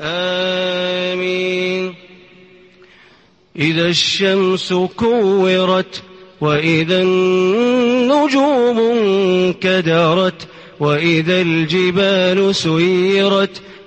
آمين. إذا الشمس كورت وإذا النجوم انكدرت وإذا الجبال سيرت